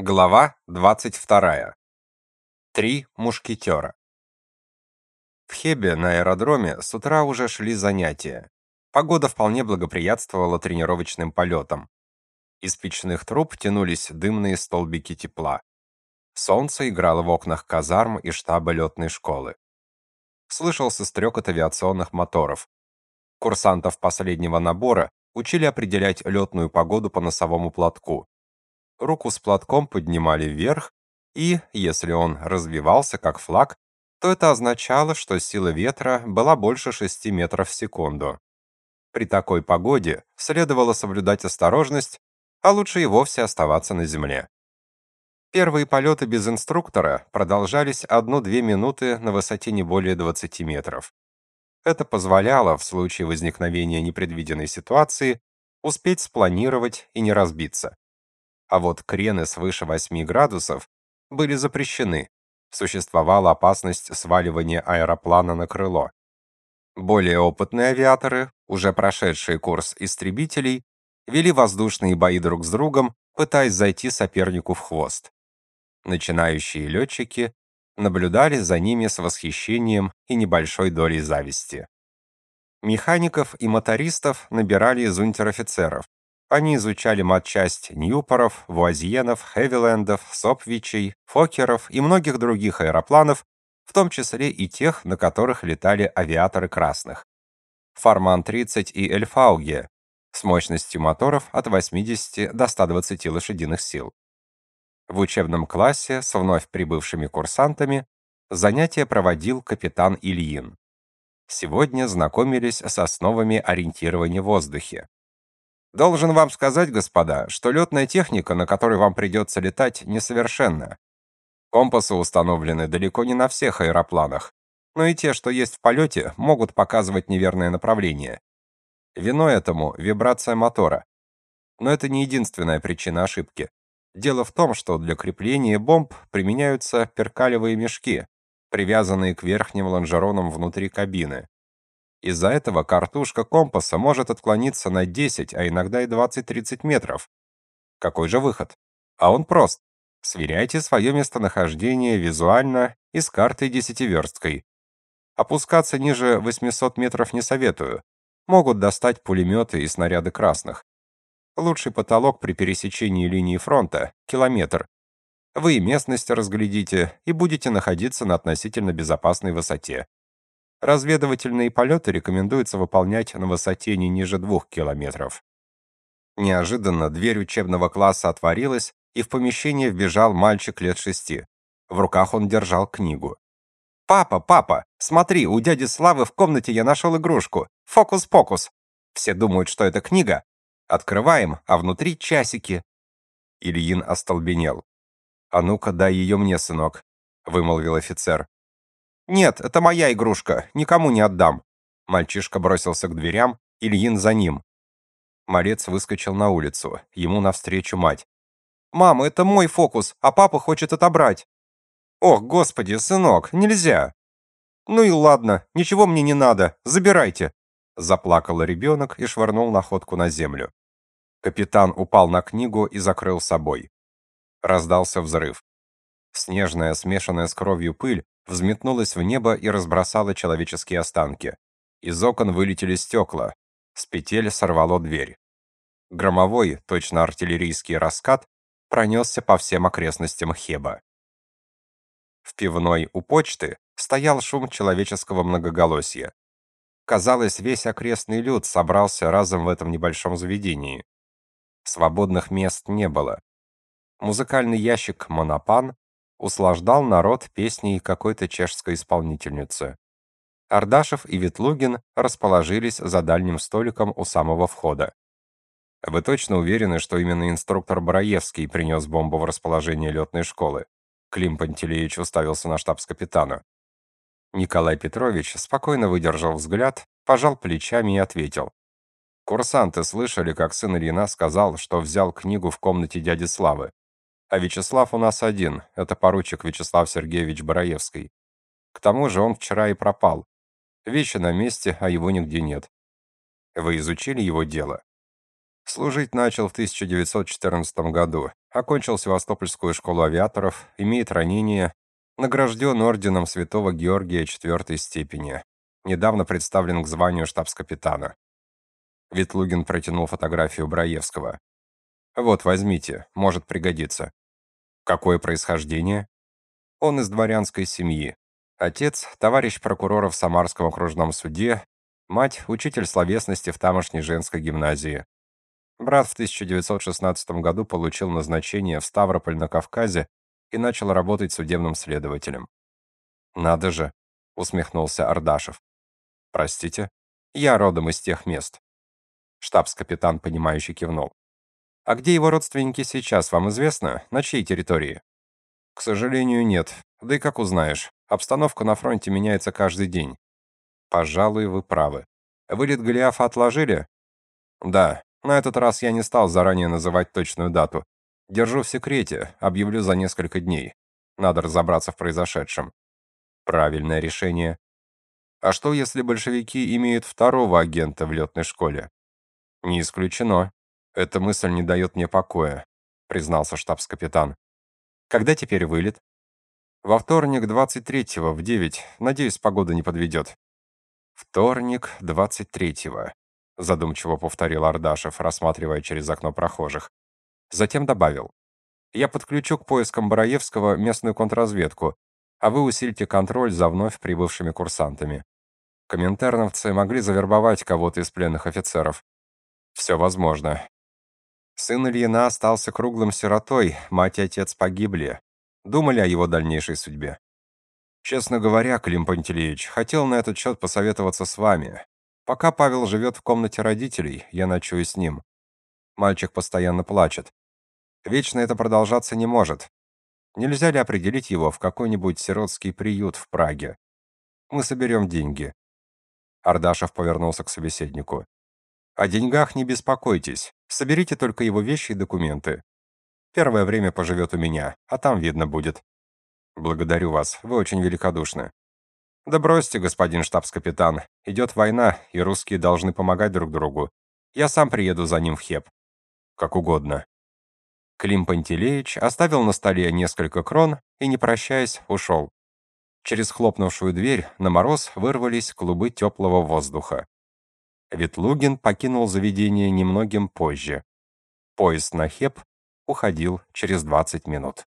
Глава 22. Три мушкетера. В Хебе на аэродроме с утра уже шли занятия. Погода вполне благоприятствовала тренировочным полетам. Из печных труб тянулись дымные столбики тепла. Солнце играло в окнах казарм и штаба летной школы. Слышался стрекот авиационных моторов. Курсантов последнего набора учили определять летную погоду по носовому платку руку с платком поднимали вверх, и, если он развивался как флаг, то это означало, что сила ветра была больше 6 метров в секунду. При такой погоде следовало соблюдать осторожность, а лучше и вовсе оставаться на земле. Первые полеты без инструктора продолжались 1-2 минуты на высоте не более 20 метров. Это позволяло, в случае возникновения непредвиденной ситуации, успеть спланировать и не разбиться а вот крены свыше 8 градусов были запрещены. Существовала опасность сваливания аэроплана на крыло. Более опытные авиаторы, уже прошедшие курс истребителей, вели воздушные бои друг с другом, пытаясь зайти сопернику в хвост. Начинающие летчики наблюдали за ними с восхищением и небольшой долей зависти. Механиков и мотористов набирали из унтер-офицеров, они изучали матчасть Ньюпоров, Вуазьенов, Хевилендов, Сопвичей, Фокеров и многих других аэропланов, в том числе и тех, на которых летали авиаторы красных. Фарман-30 и Эльфауге с мощностью моторов от 80 до 120 лошадиных сил. В учебном классе с вновь прибывшими курсантами занятия проводил капитан Ильин. Сегодня знакомились с основами ориентирования в воздухе. Должен вам сказать, господа, что летная техника, на которой вам придется летать, несовершенна. Компасы установлены далеко не на всех аэропланах, но и те, что есть в полете, могут показывать неверное направление. Виной этому вибрация мотора. Но это не единственная причина ошибки. Дело в том, что для крепления бомб применяются перкалевые мешки, привязанные к верхним лонжеронам внутри кабины. Из-за этого картушка компаса может отклониться на 10, а иногда и 20-30 метров. Какой же выход? А он прост. Сверяйте свое местонахождение визуально и с картой десятиверсткой. Опускаться ниже 800 метров не советую. Могут достать пулеметы и снаряды красных. Лучший потолок при пересечении линии фронта — километр. Вы местность разглядите и будете находиться на относительно безопасной высоте. Разведывательные полеты рекомендуется выполнять на высоте не ниже двух километров. Неожиданно дверь учебного класса отворилась, и в помещение вбежал мальчик лет шести. В руках он держал книгу. «Папа, папа, смотри, у дяди Славы в комнате я нашел игрушку. Фокус-покус. Все думают, что это книга. Открываем, а внутри часики». Ильин остолбенел. «А ну-ка, дай ее мне, сынок», — вымолвил офицер. «Нет, это моя игрушка, никому не отдам». Мальчишка бросился к дверям, Ильин за ним. Малец выскочил на улицу, ему навстречу мать. «Мама, это мой фокус, а папа хочет отобрать». «Ох, господи, сынок, нельзя!» «Ну и ладно, ничего мне не надо, забирайте!» Заплакал ребенок и швырнул находку на землю. Капитан упал на книгу и закрыл собой. Раздался взрыв. Снежная, смешанная с кровью пыль взметнулась в небо и разбросала человеческие останки. Из окон вылетели стекла. С петель сорвало дверь. Громовой, точно артиллерийский раскат, пронесся по всем окрестностям Хеба. В пивной у почты стоял шум человеческого многоголосия. Казалось, весь окрестный люд собрался разом в этом небольшом заведении. Свободных мест не было. Музыкальный ящик «Монопан» услаждал народ песней какой-то чешской исполнительницы. Ардашев и Ветлугин расположились за дальним столиком у самого входа. Вы точно уверены, что именно инструктор Браевский принес бомбу в расположение летной школы? Клим Пантелеич уставился на штабс-капитана. Николай Петрович спокойно выдержал взгляд, пожал плечами и ответил. Курсанты слышали, как сын Ильина сказал, что взял книгу в комнате дяди Славы. А Вячеслав у нас один, это поручик Вячеслав Сергеевич Бараевский. К тому же он вчера и пропал. Вещи на месте, а его нигде нет. Вы изучили его дело? Служить начал в 1914 году. Окончил Севастопольскую школу авиаторов, имеет ранение, награжден орденом Святого Георгия четвертой степени. Недавно представлен к званию штабс-капитана. Ветлугин протянул фотографию Браевского. Вот, возьмите, может пригодиться. Какое происхождение? Он из дворянской семьи. Отец товарищ прокурора в Самарском окружном суде, мать учитель словесности в тамошней женской гимназии. Брат в 1916 году получил назначение в Ставрополь на Кавказе и начал работать судебным следователем. Надо же, усмехнулся Ардашев. Простите, я родом из тех мест. Штабс-капитан понимающе кивнул. А где его родственники сейчас, вам известно? На чьей территории? К сожалению, нет. Да и как узнаешь? Обстановка на фронте меняется каждый день. Пожалуй, вы правы. Вылет Голиафа отложили? Да, на этот раз я не стал заранее называть точную дату. Держу в секрете, объявлю за несколько дней. Надо разобраться в произошедшем. Правильное решение. А что, если большевики имеют второго агента в летной школе? Не исключено. Эта мысль не дает мне покоя, признался штабс-капитан. Когда теперь вылет? Во вторник 23-го в 9. Надеюсь, погода не подведет. Вторник 23-го задумчиво повторил Ардашев, рассматривая через окно прохожих. Затем добавил: "Я подключу к поискам Бороевского местную контрразведку, а вы усильте контроль за вновь прибывшими курсантами. Коминтерновцы могли завербовать кого-то из пленных офицеров. Все возможно. Сын Ильина остался круглым сиротой, мать и отец погибли. Думали о его дальнейшей судьбе. Честно говоря, Клим Пантелеич, хотел на этот счет посоветоваться с вами. Пока Павел живет в комнате родителей, я ночую с ним. Мальчик постоянно плачет. Вечно это продолжаться не может. Нельзя ли определить его в какой-нибудь сиротский приют в Праге? Мы соберем деньги. Ардашев повернулся к собеседнику. О деньгах не беспокойтесь. Соберите только его вещи и документы. Первое время поживет у меня, а там видно будет. Благодарю вас. Вы очень великодушны. Да бросьте, господин штабс-капитан. Идет война, и русские должны помогать друг другу. Я сам приеду за ним в Хеб. Как угодно. Клим Пантелеич оставил на столе несколько крон и, не прощаясь, ушел. Через хлопнувшую дверь на мороз вырвались клубы теплого воздуха. Ветлугин покинул заведение немногим позже. Поезд на Хеб уходил через 20 минут.